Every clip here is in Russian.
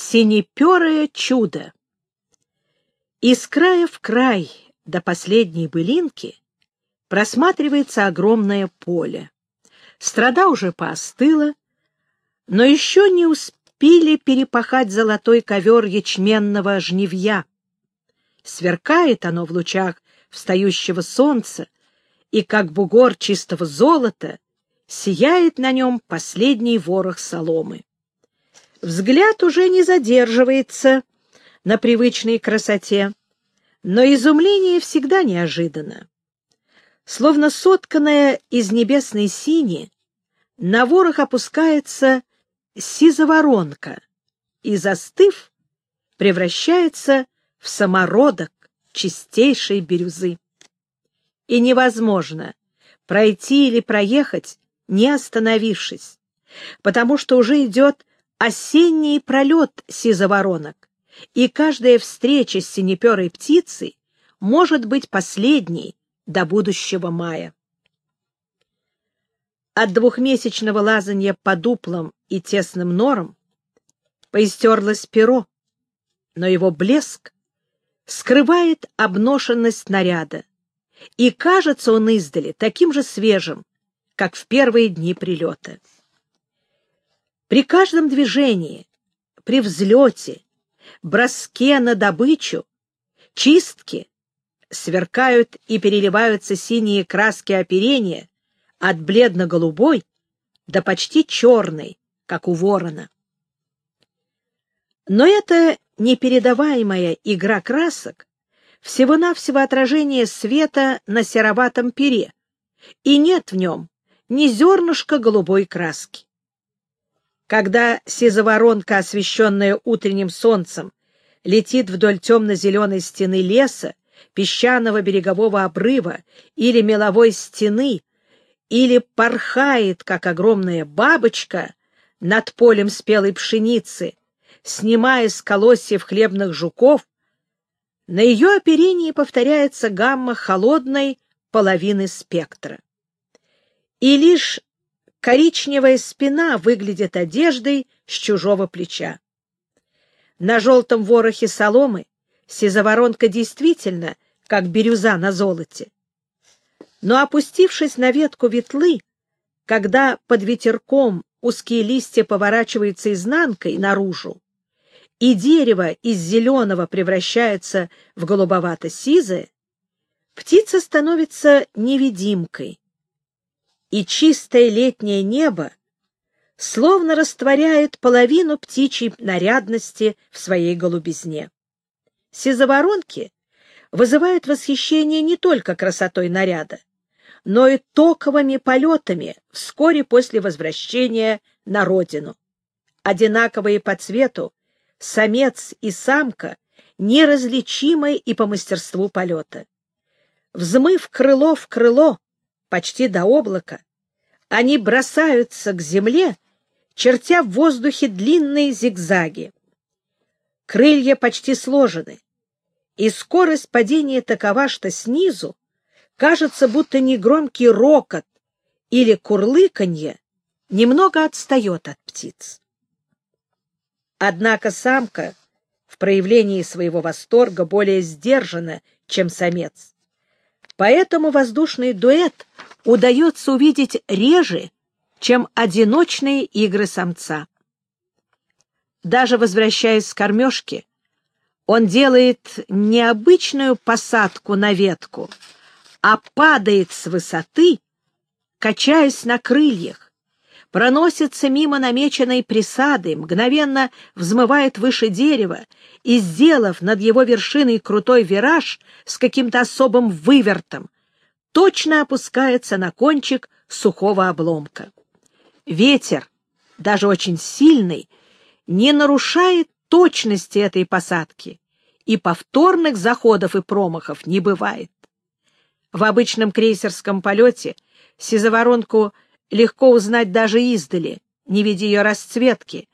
Синеперое чудо. Из края в край до последней былинки просматривается огромное поле. Страда уже поостыла, но еще не успели перепахать золотой ковер ячменного жневья. Сверкает оно в лучах встающего солнца, и, как бугор чистого золота, сияет на нем последний ворох соломы. Взгляд уже не задерживается на привычной красоте, но изумление всегда неожиданно. Словно сотканная из небесной сини, на ворох опускается сизоворонка и, застыв, превращается в самородок чистейшей бирюзы. И невозможно пройти или проехать, не остановившись, потому что уже идет осенний пролет сизоворонок, и каждая встреча с синеперой птицей может быть последней до будущего мая. От двухмесячного лазанья по дуплам и тесным норам поистерлось перо, но его блеск скрывает обношенность наряда, и кажется он издали таким же свежим, как в первые дни прилета. При каждом движении, при взлете, броске на добычу, чистке сверкают и переливаются синие краски оперения от бледно-голубой до почти черной, как у ворона. Но это непередаваемая игра красок всего-навсего отражение света на сероватом пере, и нет в нем ни зернышка голубой краски. Когда сизоворонка, освещенная утренним солнцем, летит вдоль темно-зеленой стены леса, песчаного берегового обрыва или меловой стены, или порхает, как огромная бабочка, над полем спелой пшеницы, снимая с колосьев хлебных жуков, на ее оперении повторяется гамма холодной половины спектра. И лишь коричневая спина выглядит одеждой с чужого плеча. На желтом ворохе соломы сизоворонка действительно как бирюза на золоте. Но опустившись на ветку ветлы, когда под ветерком узкие листья поворачиваются изнанкой наружу, и дерево из зеленого превращается в голубовато-сизое, птица становится невидимкой, и чистое летнее небо словно растворяет половину птичьей нарядности в своей голубизне. Сизоворонки вызывают восхищение не только красотой наряда, но и токовыми полетами вскоре после возвращения на родину. Одинаковые по цвету, самец и самка неразличимы и по мастерству полета. Взмыв крыло в крыло, почти до облака, они бросаются к земле, чертя в воздухе длинные зигзаги. Крылья почти сложены, и скорость падения такова, что снизу кажется, будто негромкий рокот или курлыканье немного отстает от птиц. Однако самка в проявлении своего восторга более сдержана, чем самец. Поэтому воздушный дуэт удается увидеть реже, чем одиночные игры самца. Даже возвращаясь с кормежки, он делает необычную посадку на ветку, а падает с высоты, качаясь на крыльях, проносится мимо намеченной присады, мгновенно взмывает выше дерева и, сделав над его вершиной крутой вираж с каким-то особым вывертом, точно опускается на кончик сухого обломка. Ветер, даже очень сильный, не нарушает точности этой посадки, и повторных заходов и промахов не бывает. В обычном крейсерском полете сизоворонку — легко узнать даже издали, не видя ее расцветки.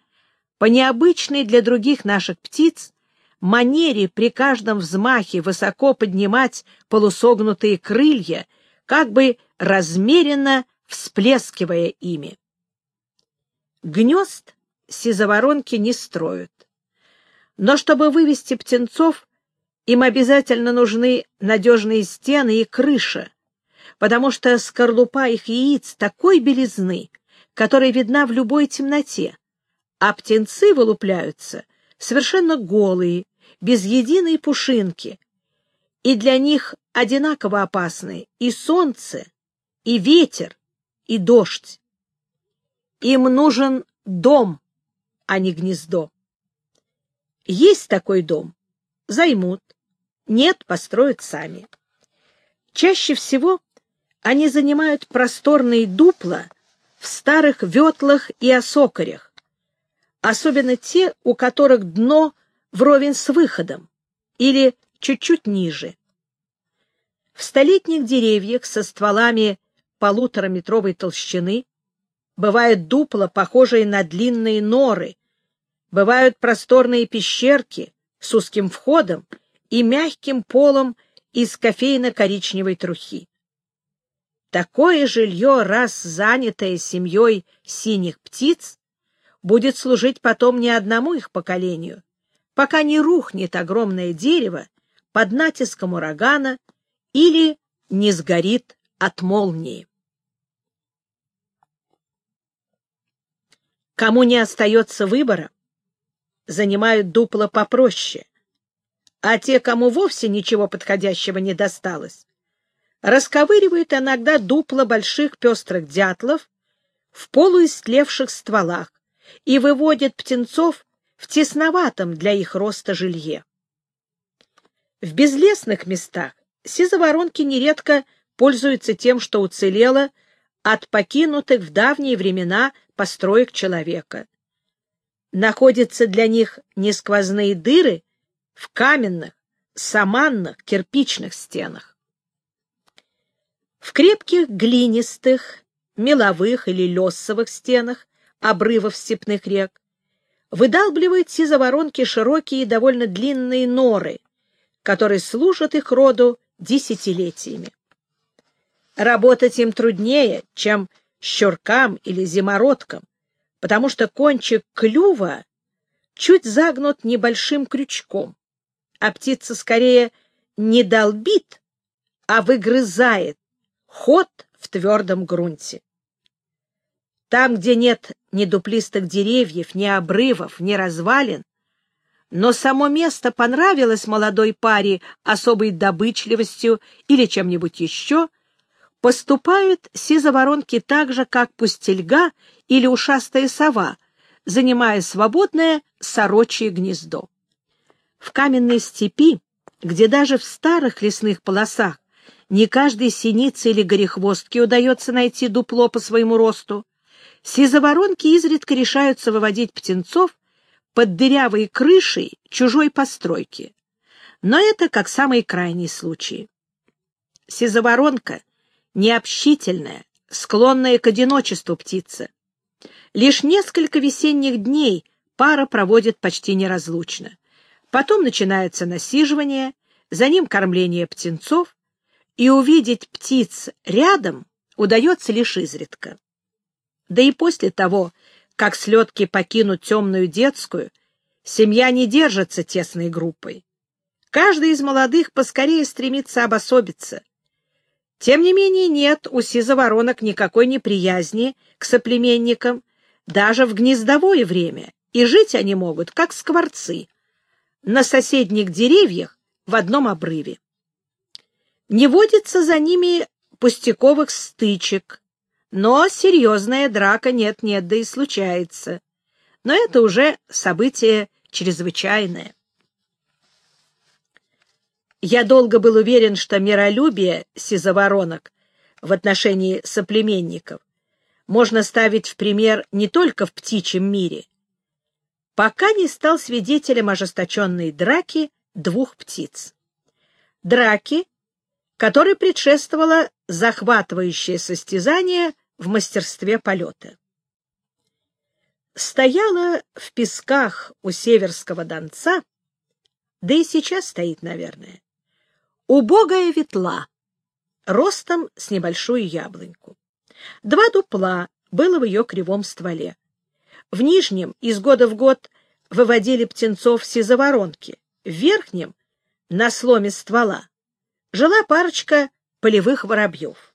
По необычной для других наших птиц манере при каждом взмахе высоко поднимать полусогнутые крылья, как бы размеренно всплескивая ими. Гнезд сизоворонки не строят, Но чтобы вывести птенцов, им обязательно нужны надежные стены и крыша, потому что скорлупа их яиц такой белизны, которая видна в любой темноте, а птенцы вылупляются совершенно голые, без единой пушинки, и для них одинаково опасны и солнце, и ветер, и дождь. Им нужен дом, а не гнездо. Есть такой дом — займут, нет — построят сами. Чаще всего они занимают просторные дупла в старых ветлах и осокорях, особенно те, у которых дно вровень с выходом или чуть-чуть ниже. В столетних деревьях со стволами полутораметровой толщины бывают дупла, похожие на длинные норы, бывают просторные пещерки с узким входом и мягким полом из кофейно-коричневой трухи. Такое жилье, раз занятое семьей синих птиц, будет служить потом не одному их поколению, пока не рухнет огромное дерево под натиском урагана или не сгорит от молнии. Кому не остается выбора, занимают дупло попроще, а те, кому вовсе ничего подходящего не досталось, расковыривают иногда дупла больших пестрых дятлов в полуистлевших стволах и выводят птенцов в тесноватом для их роста жилье. В безлесных местах сизоворонки нередко пользуются тем, что уцелело от покинутых в давние времена построек человека. Находятся для них несквозные дыры в каменных, саманных, кирпичных стенах. В крепких глинистых, меловых или лесовых стенах обрывов степных рек выдалбливают сизоворонки широкие и довольно длинные норы, которые служат их роду десятилетиями. Работать им труднее, чем щуркам или зимородкам, потому что кончик клюва чуть загнут небольшим крючком, а птица скорее не долбит, а выгрызает ход в твердом грунте. Там, где нет ни дуплистых деревьев, ни обрывов, ни развалин, но само место понравилось молодой паре особой добычливостью или чем-нибудь еще, поступают сизоворонки так же, как пустельга или ушастая сова, занимая свободное сорочье гнездо. В каменной степи, где даже в старых лесных полосах не каждой синице или горехвостке удается найти дупло по своему росту. Сизоворонки изредка решаются выводить птенцов под дырявой крышей чужой постройки. Но это как самый крайний случай. Сизоворонка — необщительная, склонная к одиночеству птица. Лишь несколько весенних дней пара проводит почти неразлучно. Потом начинается насиживание, за ним кормление птенцов, и увидеть птиц рядом удается лишь изредка. Да и после того, как слетки покинут темную детскую, семья не держится тесной группой. Каждый из молодых поскорее стремится обособиться. Тем не менее нет у сизоворонок никакой неприязни к соплеменникам, даже в гнездовое время, и жить они могут, как скворцы, на соседних деревьях в одном обрыве. Не водится за ними пустяковых стычек, но серьезная драка нет-нет, да и случается. Но это уже событие чрезвычайное. Я долго был уверен, что миролюбие сизоворонок в отношении соплеменников можно ставить в пример не только в птичьем мире, пока не стал свидетелем ожесточенной драки двух птиц. Драки, которой предшествовало захватывающее состязание в мастерстве полета. Стояла в песках у Северского Донца, да и сейчас стоит, наверное, убогая ветла, ростом с небольшую яблоньку. Два дупла было в ее кривом стволе. В нижнем из года в год выводили птенцов сизоворонки. В верхнем, на сломе ствола, жила парочка полевых воробьев.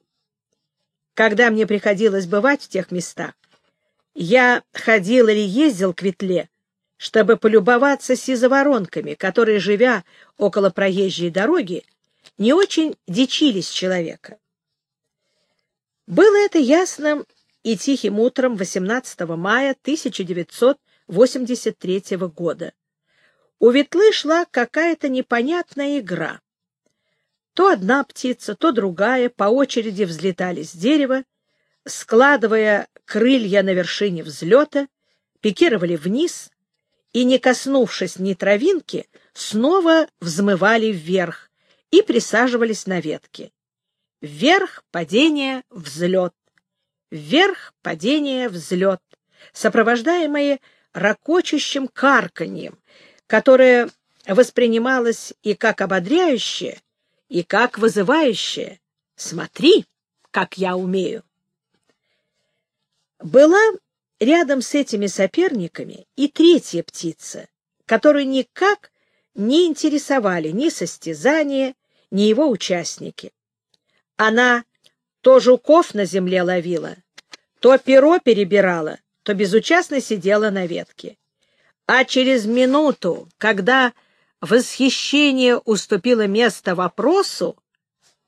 Когда мне приходилось бывать в тех местах, я ходил или ездил к ветле, чтобы полюбоваться сизоворонками, которые, живя около проезжей дороги, не очень дичились человека. Было это ясным и тихим утром 18 мая 1983 года. У ветлы шла какая-то непонятная игра. То одна птица, то другая по очереди взлетали с дерева, складывая крылья на вершине взлета, пикировали вниз и, не коснувшись ни травинки, снова взмывали вверх и присаживались на ветке. Вверх падение, взлет. Вверх падение, взлет, сопровождаемые ракочущим карканьем, которое воспринималось и как ободряющее, и как вызывающее. Смотри, как я умею. Была рядом с этими соперниками и третья птица, которую никак не интересовали ни состязания, ни его участники. Она то жуков на земле ловила, то перо перебирала, то безучастно сидела на ветке. А через минуту, когда восхищение уступило место вопросу,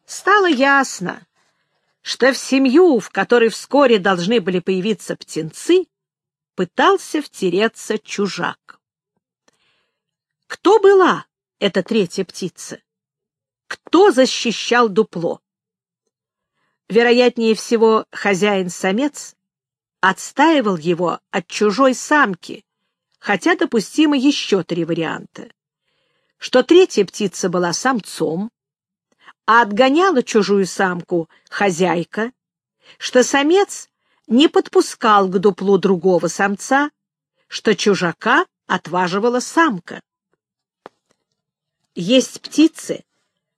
стало ясно, что в семью, в которой вскоре должны были появиться птенцы, пытался втереться чужак. Кто была эта третья птица? Кто защищал дупло? Вероятнее всего, хозяин-самец отстаивал его от чужой самки, хотя допустимо еще три варианта. Что третья птица была самцом, а отгоняла чужую самку хозяйка, что самец не подпускал к дуплу другого самца, что чужака отваживала самка. Есть птицы,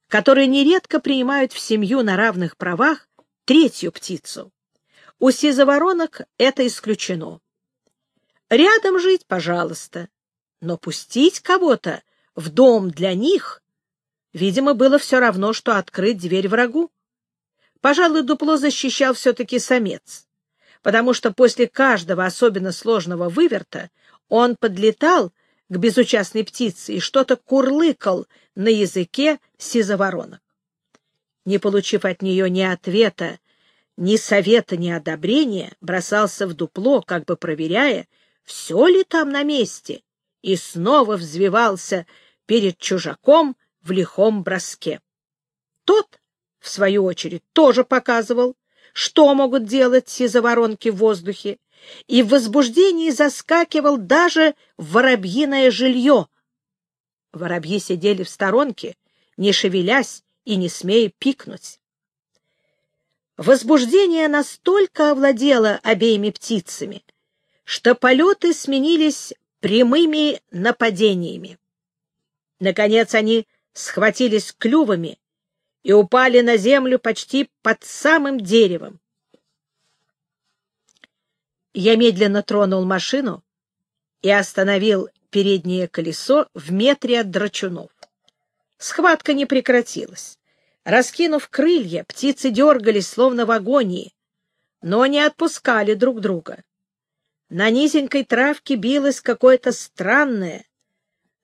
которые нередко принимают в семью на равных правах третью птицу. У сизоворонок это исключено. Рядом жить, пожалуйста, но пустить кого-то в дом для них Видимо, было все равно, что открыть дверь врагу. Пожалуй, дупло защищал все-таки самец, потому что после каждого особенно сложного выверта он подлетал к безучастной птице и что-то курлыкал на языке сизоворонок. Не получив от нее ни ответа, ни совета, ни одобрения, бросался в дупло, как бы проверяя, все ли там на месте, и снова взвивался перед чужаком, в лихом броске. Тот, в свою очередь, тоже показывал, что могут делать сизоворонки в воздухе, и в возбуждении заскакивал даже в воробьиное жилье. Воробьи сидели в сторонке, не шевелясь и не смея пикнуть. Возбуждение настолько овладело обеими птицами, что полеты сменились прямыми нападениями. Наконец они схватились клювами и упали на землю почти под самым деревом. Я медленно тронул машину и остановил переднее колесо в метре от драчунов. Схватка не прекратилась. Раскинув крылья, птицы дергались, словно в агонии, но не отпускали друг друга. На низенькой травке билось какое-то странное,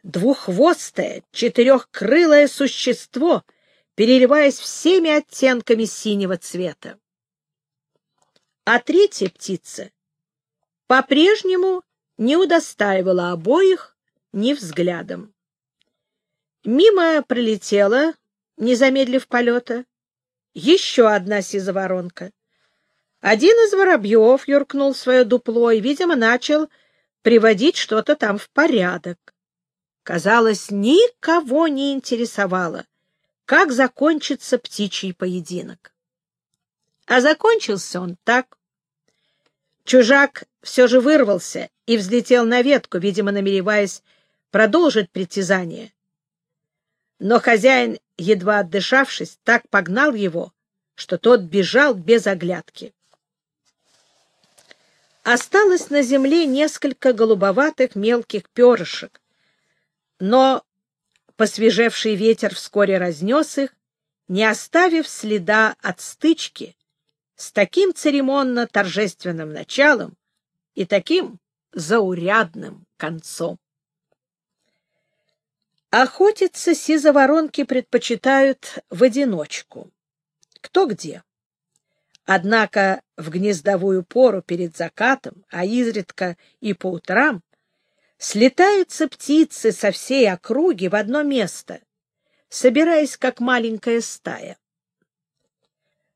двуххвостое, четырехкрылое существо, переливаясь всеми оттенками синего цвета. А третья птица по-прежнему не удостаивала обоих ни взглядом. Мимо пролетела, не замедлив полета, еще одна сизоворонка. Один из воробьев юркнул в свое дупло и, видимо, начал приводить что-то там в порядок казалось, никого не интересовало, как закончится птичий поединок. А закончился он так. Чужак все же вырвался и взлетел на ветку, видимо, намереваясь продолжить притязание. Но хозяин, едва отдышавшись, так погнал его, что тот бежал без оглядки. Осталось на земле несколько голубоватых мелких перышек, но посвежевший ветер вскоре разнес их, не оставив следа от стычки с таким церемонно-торжественным началом и таким заурядным концом. Охотиться сизоворонки предпочитают в одиночку. Кто где. Однако в гнездовую пору перед закатом, а изредка и по утрам, слетаются птицы со всей округи в одно место, собираясь как маленькая стая.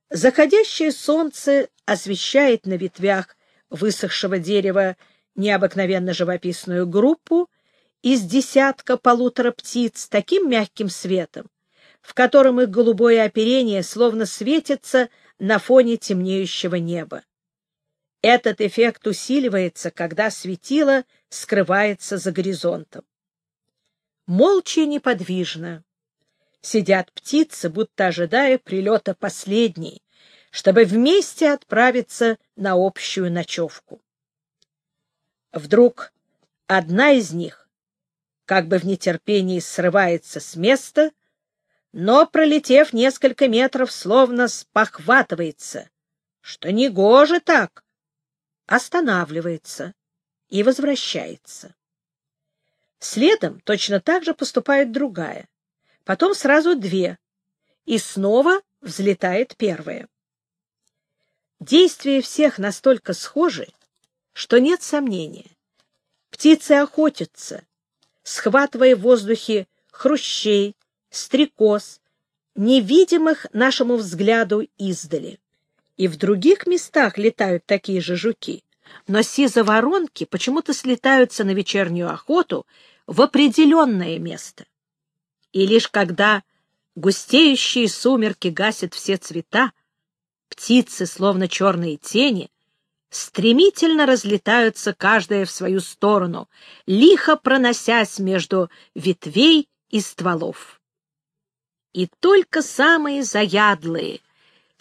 Заходящее солнце освещает на ветвях высохшего дерева необыкновенно живописную группу из десятка полутора птиц таким мягким светом, в котором их голубое оперение словно светится на фоне темнеющего неба. Этот эффект усиливается, когда светило скрывается за горизонтом. Молча и неподвижно сидят птицы, будто ожидая прилета последней, чтобы вместе отправиться на общую ночевку. Вдруг одна из них, как бы в нетерпении, срывается с места, но, пролетев несколько метров, словно спохватывается, что не гоже так, останавливается и возвращается. Следом точно так же поступает другая, потом сразу две, и снова взлетает первая. Действия всех настолько схожи, что нет сомнения. Птицы охотятся, схватывая в воздухе хрущей, стрекоз, невидимых нашему взгляду издали. И в других местах летают такие же жуки, но сизоворонки почему-то слетаются на вечернюю охоту в определенное место. И лишь когда густеющие сумерки гасят все цвета, птицы, словно черные тени, стремительно разлетаются каждая в свою сторону, лихо проносясь между ветвей и стволов. И только самые заядлые,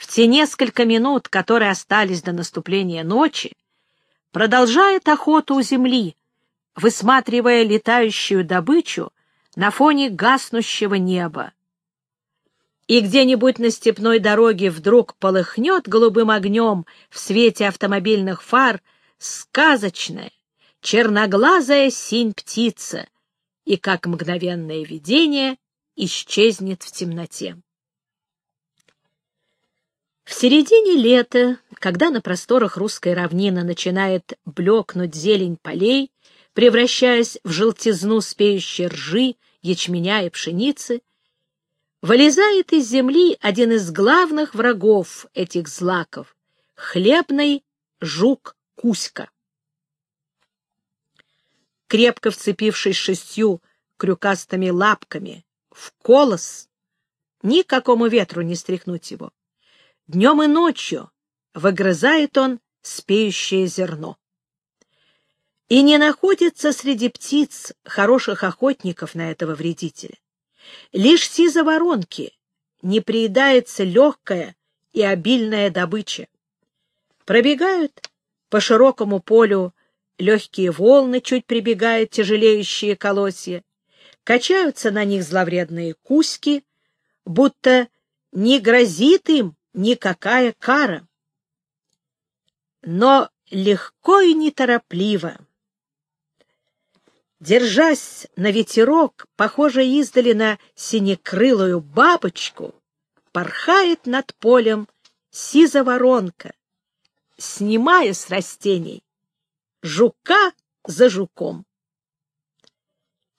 в те несколько минут, которые остались до наступления ночи, продолжают охоту у земли, высматривая летающую добычу на фоне гаснущего неба. И где-нибудь на степной дороге вдруг полыхнет голубым огнем в свете автомобильных фар сказочная, черноглазая синь-птица, и, как мгновенное видение, исчезнет в темноте. В середине лета, когда на просторах русской равнины начинает блекнуть зелень полей, превращаясь в желтизну спеющей ржи, ячменя и пшеницы, вылезает из земли один из главных врагов этих злаков — хлебный жук Кузька. Крепко вцепившись шестью крюкастыми лапками в колос, никакому ветру не стряхнуть его. Днем и ночью выгрызает он спеющее зерно. И не находится среди птиц хороших охотников на этого вредителя. Лишь сизоворонки не приедается легкая и обильная добыча. Пробегают по широкому полю легкие волны, чуть прибегают тяжелеющие колосья, качаются на них зловредные куски, будто не грозит им никакая кара. Но легко и неторопливо, держась на ветерок, похожей издали на синекрылую бабочку, порхает над полем сизоворонка, снимая с растений жука за жуком.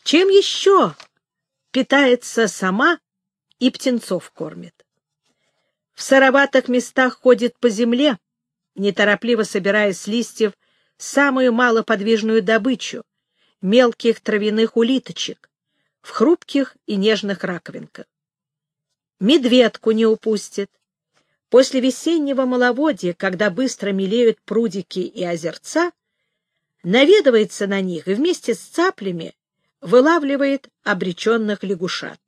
Чем еще питается сама и птенцов кормит? В сыроватых местах ходит по земле, неторопливо собирая с листьев самую малоподвижную добычу — мелких травяных улиточек в хрупких и нежных раковинках. Медведку не упустит. После весеннего маловодья, когда быстро мелеют прудики и озерца, наведывается на них и вместе с цаплями вылавливает обреченных лягушат.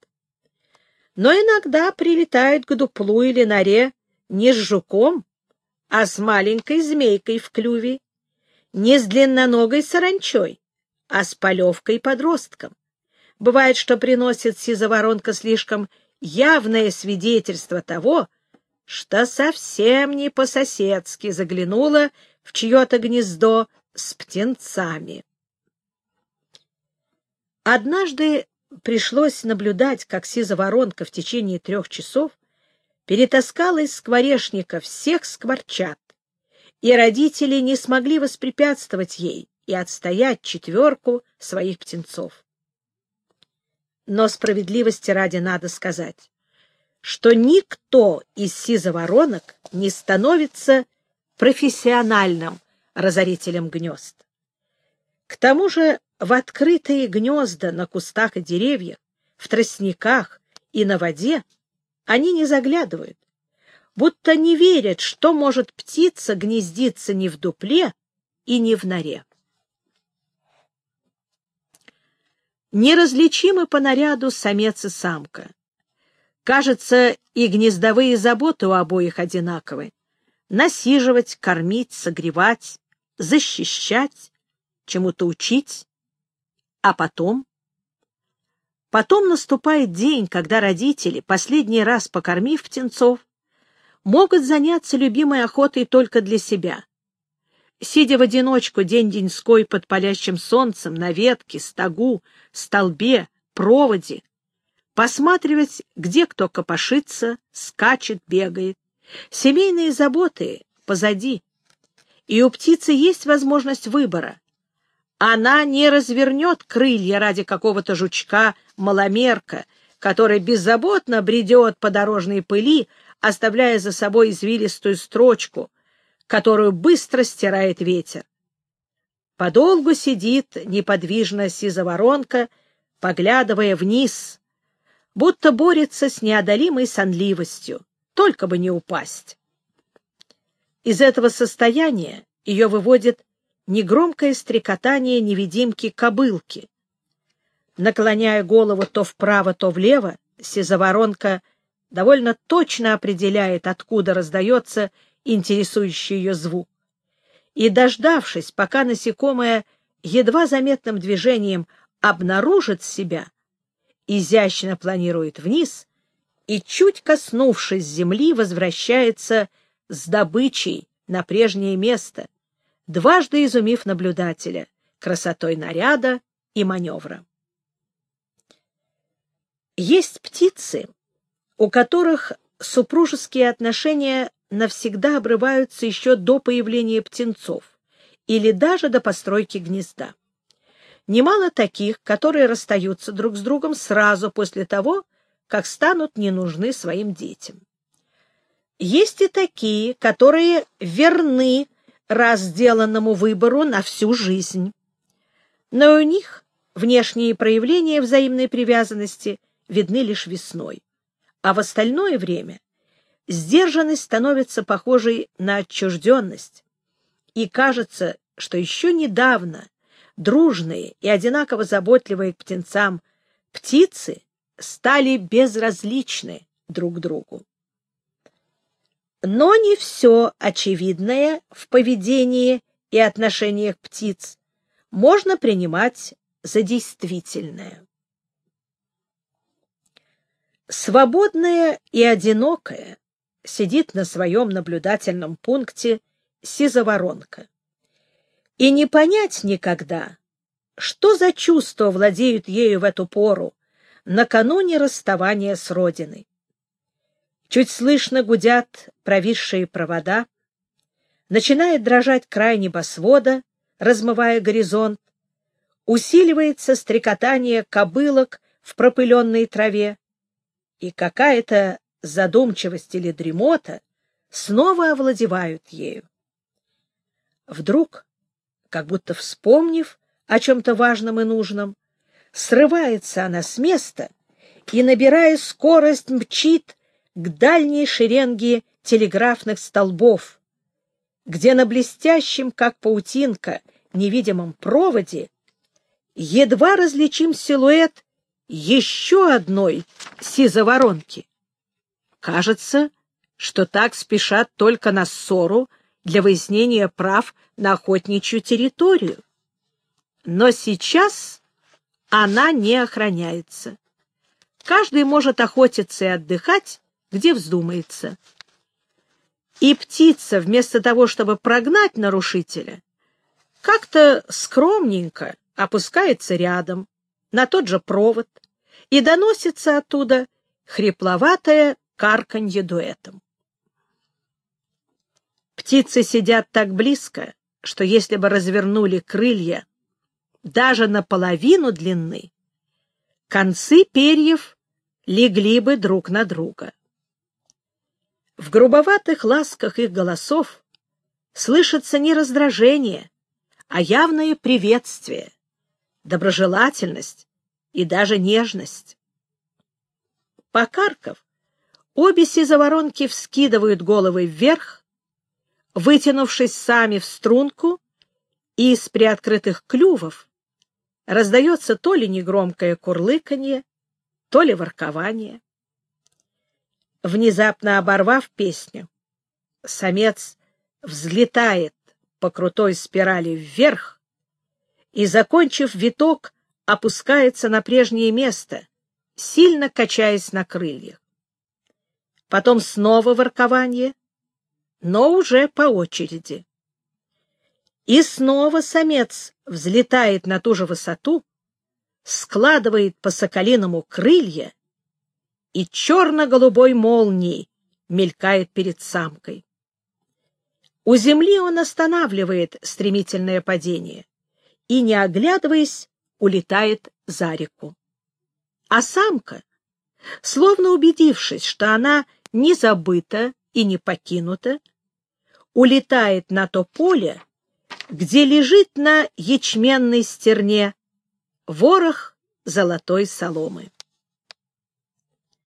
Но иногда прилетает к дуплу или норе не с жуком, а с маленькой змейкой в клюве, не с длинноногой саранчой, а с полевкой подростком. Бывает, что приносит сизоворонка слишком явное свидетельство того, что совсем не по-соседски заглянула в чье-то гнездо с птенцами. Однажды пришлось наблюдать, как сизоворонка в течение трех часов перетаскала из скворечника всех скворчат, и родители не смогли воспрепятствовать ей и отстоять четверку своих птенцов. Но справедливости ради надо сказать, что никто из сизоворонок не становится профессиональным разорителем гнезд. К тому же в открытые гнезда на кустах и деревьях, в тростниках и на воде они не заглядывают, будто не верят, что может птица гнездиться не в дупле и не в норе. Неразличимы по наряду самец и самка. Кажется, и гнездовые заботы у обоих одинаковы. Насиживать, кормить, согревать, защищать, чему-то учить. А потом? Потом наступает день, когда родители, последний раз покормив птенцов, могут заняться любимой охотой только для себя. Сидя в одиночку день-деньской под палящим солнцем на ветке, стогу, столбе, проводе, посматривать, где кто копошится, скачет, бегает. Семейные заботы позади, и у птицы есть возможность выбора. Она не развернет крылья ради какого-то жучка-маломерка, который беззаботно бредет по дорожной пыли, оставляя за собой извилистую строчку, которую быстро стирает ветер. Подолгу сидит неподвижно сизоворонка, поглядывая вниз, будто борется с неодолимой сонливостью, только бы не упасть. Из этого состояния ее выводит негромкое стрекотание невидимки-кобылки. Наклоняя голову то вправо, то влево, сизоворонка довольно точно определяет, откуда раздается интересующий ее звук. И, дождавшись, пока насекомое едва заметным движением обнаружит себя, изящно планирует вниз и, чуть коснувшись земли, возвращается с добычей на прежнее место, дважды изумив наблюдателя красотой наряда и маневра. Есть птицы, у которых супружеские отношения навсегда обрываются еще до появления птенцов или даже до постройки гнезда. Немало таких, которые расстаются друг с другом сразу после того, как станут не нужны своим детям. Есть и такие, которые верны раз сделанному выбору на всю жизнь. Но у них внешние проявления взаимной привязанности видны лишь весной, а в остальное время сдержанность становится похожей на отчужденность, и кажется, что еще недавно дружные и одинаково заботливые к птенцам птицы стали безразличны друг другу. Но не все очевидное в поведении и отношениях птиц можно принимать за действительное. Свободная и одинокая сидит на своем наблюдательном пункте сизоворонка. И не понять никогда, что за чувства владеют ею в эту пору, накануне расставания с родиной. Чуть слышно гудят провисшие провода, начинает дрожать край небосвода, размывая горизонт, усиливается стрекотание кобылок в пропыленной траве, и какая-то задумчивость или дремота снова овладевают ею. Вдруг, как будто вспомнив о чем-то важном и нужном, срывается она с места и, набирая скорость, мчит к дальней шеренге телеграфных столбов, где на блестящем, как паутинка, невидимом проводе едва различим силуэт еще одной сизоворонки. Кажется, что так спешат только на ссору для выяснения прав на охотничью территорию. Но сейчас она не охраняется. Каждый может охотиться и отдыхать, где вздумается. И птица, вместо того, чтобы прогнать нарушителя, как-то скромненько опускается рядом, на тот же провод, и доносится оттуда хрипловатое карканье дуэтом. Птицы сидят так близко, что если бы развернули крылья даже наполовину длины, концы перьев легли бы друг на друга. В грубоватых ласках их голосов слышится не раздражение, а явное приветствие, доброжелательность и даже нежность. Покарков, обе сизоворонки вскидывают головы вверх, вытянувшись сами в струнку, и из приоткрытых клювов раздается то ли негромкое курлыканье, то ли воркование. Внезапно оборвав песню, самец взлетает по крутой спирали вверх и, закончив виток, опускается на прежнее место, сильно качаясь на крыльях. Потом снова воркование, но уже по очереди. И снова самец взлетает на ту же высоту, складывает по соколиному крылья и черно-голубой молнией мелькает перед самкой. У земли он останавливает стремительное падение и, не оглядываясь, улетает за реку. А самка, словно убедившись, что она не забыта и не покинута, улетает на то поле, где лежит на ячменной стерне ворох золотой соломы.